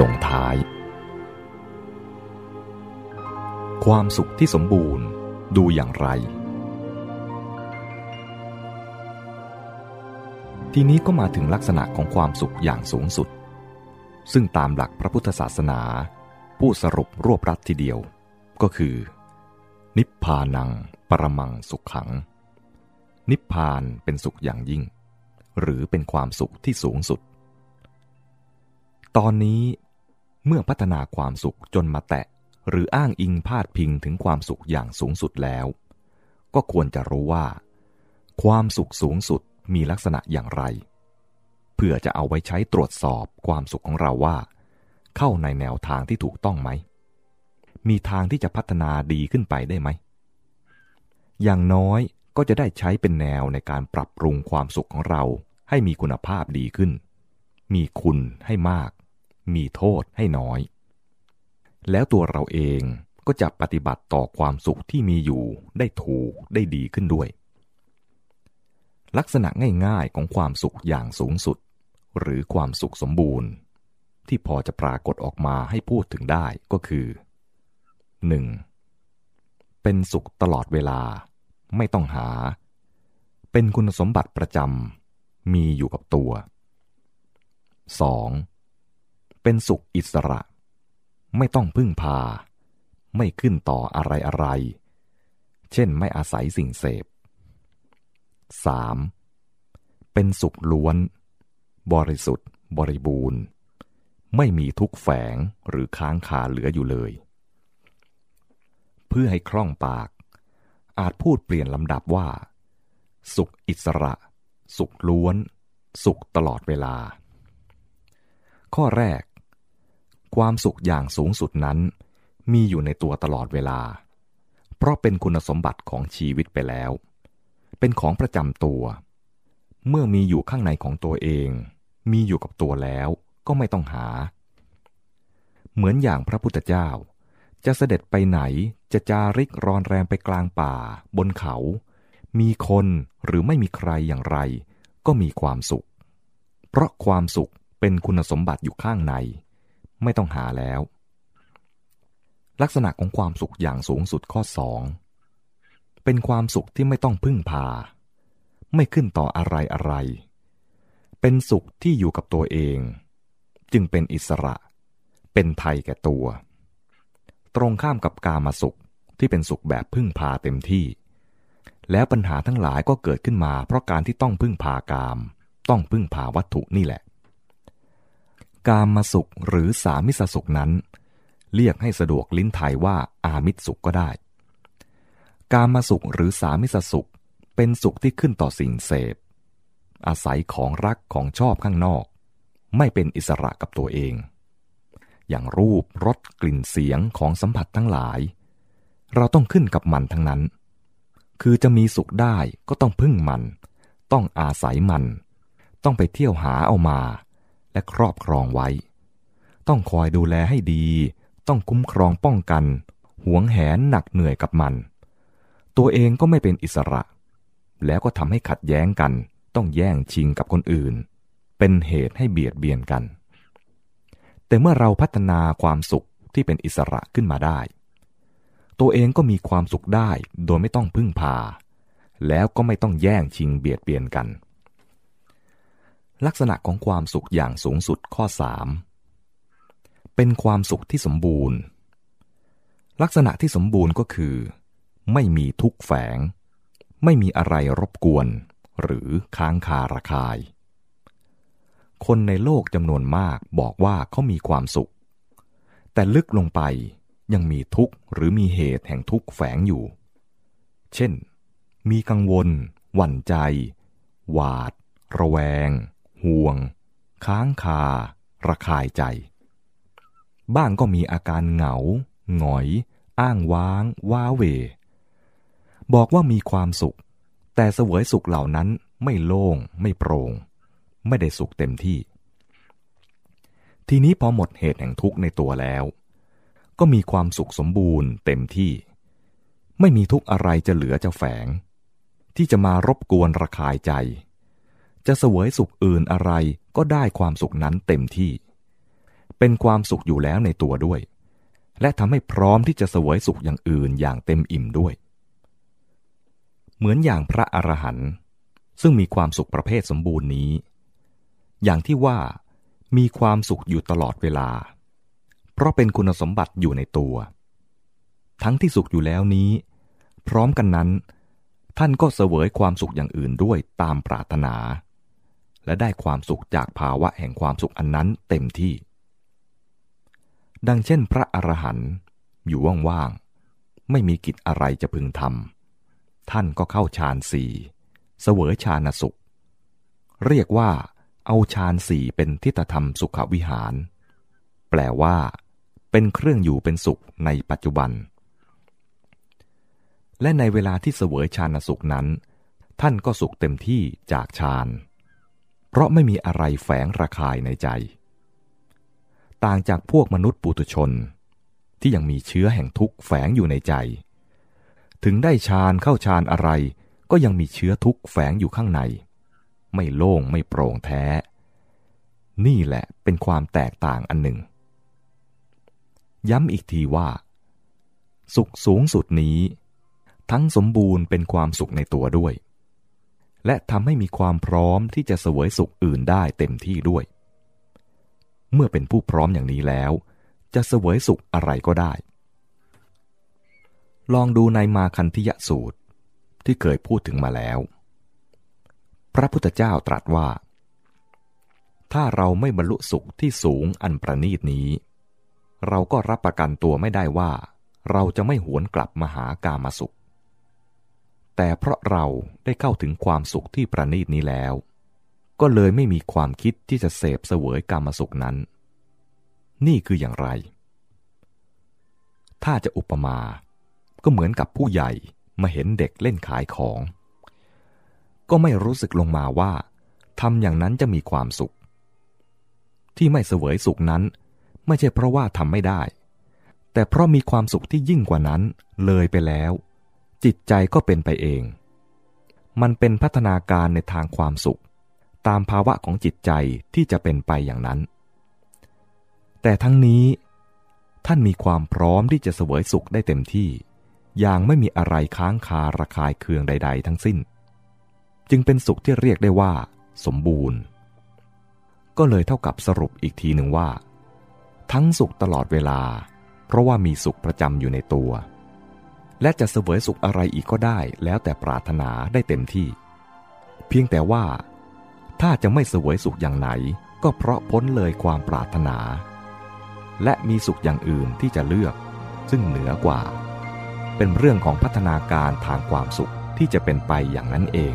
ลงท้าย ความสุขที่สมบูรณ์ดูอย่างไร ทีนี้ก็มาถึงลักษณะของความสุขอย่างสูงสุด ซึ่งตามหลักพระพุทธศาสนา ผู้สรุปรวบรัดทีเดียว ก็คือ นิพพานังปรมังสุขขัง นิพพานเป็นสุขอย่างยิ่ง หรือเป็นความสุขที่สูงสุดตอนนี้ เมื่อพัฒนาความสุขจนมาแตะ หรืออ้างอิงพาดพิงถึงความสุขอย่างสูงสุดแล้ว ก็ควรจะรู้ว่า ความสุขสูงสุดมีลักษณะอย่างไร เพื่อจะเอาไว้ใช้ตรวจสอบความสุขของเราว่า เข้าในแนวทางที่ถูกต้องไหม มีทางที่จะพัฒนาดีขึ้นไปได้ไหม อย่างน้อยก็จะได้ใช้เป็นแนวในการปรับปรุงความสุขของเราให้มีคุณภาพดีขึ้น มีคุณให้มาก มีโทษให้น้อย แล้วตัวเราเองก็จะปฏิบัติต่อความสุขที่มีอยู่ได้ถูกได้ดีขึ้นด้วย ลักษณะง่ายๆของความสุขอย่างสูงสุด หรือความสุขสมบูรณ์ ที่พอจะปรากฏออกมาให้พูดถึงได้ก็คือ 1. เป็นสุขตลอดเวลา ไม่ต้องหา เป็นคุณสมบัติประจำมีอยู่กับตัว 2. เป็นสุขอิสระ ไม่ต้องพึ่งพา ไม่ขึ้นต่ออะไรอะไร เช่นไม่อาศัยสิ่งเสพ 3. เป็นสุขล้วน บริสุทธิ์ บริบูรณ์ ไม่มีทุกแฝงหรือค้างคาเหลืออยู่เลย เพื่อให้คล่องปาก อาจพูดเปลี่ยนลำดับว่า สุขอิสระ สุขล้วน สุขตลอดเวลา ข้อแรก ความสุขอย่างสูงสุดนั้น มีอยู่ในตัวตลอดเวลา เพราะเป็นคุณสมบัติของชีวิตไปแล้ว เป็นของประจำตัว เมื่อมีอยู่ข้างในของตัวเอง มีอยู่กับตัวแล้วก็ไม่ต้องหา เหมือนอย่างพระพุทธเจ้า จะเสด็จไปไหนจะจาริกรอนแรมไปกลางป่า บนเขา มีคนหรือไม่มีใครอย่างไร ก็มีความสุข เพราะความสุขเป็นคุณสมบัติอยู่ข้างใน ไม่ต้องหาแล้ว ลักษณะของความสุขอย่างสูงสุดข้อสองเป็นความสุขที่ไม่ต้องพึ่งพา ไม่ขึ้นต่ออะไรอะไร เป็นสุขที่อยู่กับตัวเอง จึงเป็นอิสระ เป็นไทยแก่ตัว ตรงข้ามกับกามาสุขที่เป็นสุขแบบพึ่งพาเต็มที่ แล้วปัญหาทั้งหลายก็เกิดขึ้นมาเพราะการที่ต้องพึ่งพากาม ต้องพึ่งพาวัตถุนี่แหละ กามมาสุขหรือสามิสสุขนั้น เรียกให้สะดวกลิ้นไทยว่าอามิตสุขก็ได้ กามาสุขหรือสามิสสุข เป็นสุขที่ขึ้นต่อสิ่งเสพ อาศัยของรักของชอบข้างนอก ไม่เป็นอิสระกับตัวเอง อย่างรูปรสกลิ่นเสียงของสัมผัสทั้งหลาย เราต้องขึ้นกับมันทั้งนั้น คือจะมีสุขได้ก็ต้องพึ่งมัน ต้องอาศัยมัน ต้องไปเที่ยวหาเอามา และครอบครองไว้ ต้องคอยดูแลให้ดี ต้องคุ้มครองป้องกัน หวงแหนหนักเหนื่อยกับมัน ตัวเองก็ไม่เป็นอิสระ แล้วก็ทำให้ขัดแย้งกัน ต้องแย่งชิงกับคนอื่น เป็นเหตุให้เบียดเบียนกัน แต่เมื่อเราพัฒนาความสุขที่เป็นอิสระขึ้นมาได้ ตัวเองก็มีความสุขได้โดยไม่ต้องพึ่งพา แล้วก็ไม่ต้องแย่งชิงเบียดเบียนกัน ลักษณะของความสุขอย่างสูงสุดข้อ 3 เป็นความสุขที่สมบูรณ์ ลักษณะที่สมบูรณ์ก็คือ ไม่มีทุกแฝง ไม่มีอะไรรบกวน หรือค้างคาระคาย คนในโลกจำนวนมากบอกว่าเขามีความสุข แต่ลึกลงไปยังมีทุกข์หรือมีเหตุแห่งทุกข์แฝงอยู่ เช่น มีกังวล หวั่นใจ หวาด ระแวง ห่วง ค้างคา ระคายใจ บ้างก็มีอาการเหงา หงอย อ้างว้าง ว้าเว บอกว่ามีความสุข แต่เสวยสุขเหล่านั้นไม่โล่ง ไม่โปรง่ง ไม่ได้สุขเต็มที่ ทีนี้พอหมดเหตุแห่งทุกข์ในตัวแล้ว ก็มีความสุขสมบูรณ์เต็มที่ ไม่มีทุกข์อะไรจะเหลือจะแฝง ที่จะมารบกวนระคายใจ จะเสวยสุขอื่นอะไรก็ได้ความสุขนั้นเต็มที่ เป็นความสุขอยู่แล้วในตัวด้วย และทำให้พร้อมที่จะเสวยสุขอย่างอื่นอย่างเต็มอิ่มด้วย เหมือนอย่างพระอรหันต์ซึ่งมีความสุขประเภทสมบูรณ์นี้ อย่างที่ว่ามีความสุขอยู่ตลอดเวลา เพราะเป็นคุณสมบัติอยู่ในตัว ทั้งที่สุขอยู่แล้วนี้ พร้อมกันนั้น ท่านก็เสวยความสุขอย่างอื่นด้วยตามปรารถนา และได้ความสุขจากภาวะแห่งความสุขอันนั้นเต็มที่ ดังเช่นพระอรหันต์อยู่ว่างๆ ไม่มีกิจอะไรจะพึงทำ ท่านก็เข้าฌานสี่เสวยฌานสุข เรียกว่าเอาฌานสี่เป็นทิฏฐธรรมสุขวิหาร แปลว่า เป็นเครื่องอยู่เป็นสุขในปัจจุบัน และในเวลาที่เสวยฌานสุขนั้น ท่านก็สุขเต็มที่จากฌาน ราะไม่มีอะไรแฝงระคายในใจ ต่างจากพวกมนุษย์ปุถุชน ที่ยังมีเชื้อแห่งทุกข์แฝงอยู่ในใจ ถึงได้ฌานเข้าฌานอะไร ก็ยังมีเชื้อทุกข์แฝงอยู่ข้างใน ไม่โล่งไม่โปร่งแท้ นี่แหละเป็นความแตกต่างอันหนึ่ง ย้ำอีกทีว่า สุขสูงสุดนี้ ทั้งสมบูรณ์เป็นความสุขในตัวด้วย และทำให้มีความพร้อมที่จะเสวยสุขอื่นได้เต็มที่ด้วย เมื่อเป็นผู้พร้อมอย่างนี้แล้ว จะเสวยสุขอะไรก็ได้ ลองดูในมาคันธิยสูตรที่เคยพูดถึงมาแล้ว พระพุทธเจ้าตรัสว่า ถ้าเราไม่บรรลุสุขที่สูงอันประณีตนี้ เราก็รับประกันตัวไม่ได้ว่า เราจะไม่หวนกลับมาหากามาสุข แต่เพราะเราได้เข้าถึงความสุขที่ประณีตนี้แล้ว ก็เลยไม่มีความคิดที่จะเสพเสวยกามสุขนั้น นี่คืออย่างไร ถ้าจะอุปมาก็เหมือนกับผู้ใหญ่มาเห็นเด็กเล่นขายของ ก็ไม่รู้สึกลงมาว่าทำอย่างนั้นจะมีความสุข ที่ไม่เสวยสุขนั้น ไม่ใช่เพราะว่าทำไม่ได้ แต่เพราะมีความสุขที่ยิ่งกว่านั้นเลยไปแล้ว จิตใจก็เป็นไปเอง มันเป็นพัฒนาการในทางความสุข ตามภาวะของจิตใจที่จะเป็นไปอย่างนั้น แต่ทั้งนี้ ท่านมีความพร้อมที่จะเสวยสุขได้เต็มที่ อย่างไม่มีอะไรค้างคาระคายเคืองใด ๆ ทั้งสิ้น จึงเป็นสุขที่เรียกได้ว่า สมบูรณ์ ก็เลยเท่ากับสรุปอีกทีหนึ่งว่า ทั้งสุขตลอดเวลา เพราะว่ามีสุขประจำอยู่ในตัว และจะเสวยสุขอะไรอีกก็ได้แล้วแต่ปรารถนาได้เต็มที่ เพียงแต่ว่า ถ้าจะไม่เสวยสุขอย่างไหน ก็เพราะพ้นเลยความปรารถนา และมีสุขอย่างอื่นที่จะเลือก ซึ่งเหนือกว่า เป็นเรื่องของพัฒนาการทางความสุขที่จะเป็นไปอย่างนั้นเอง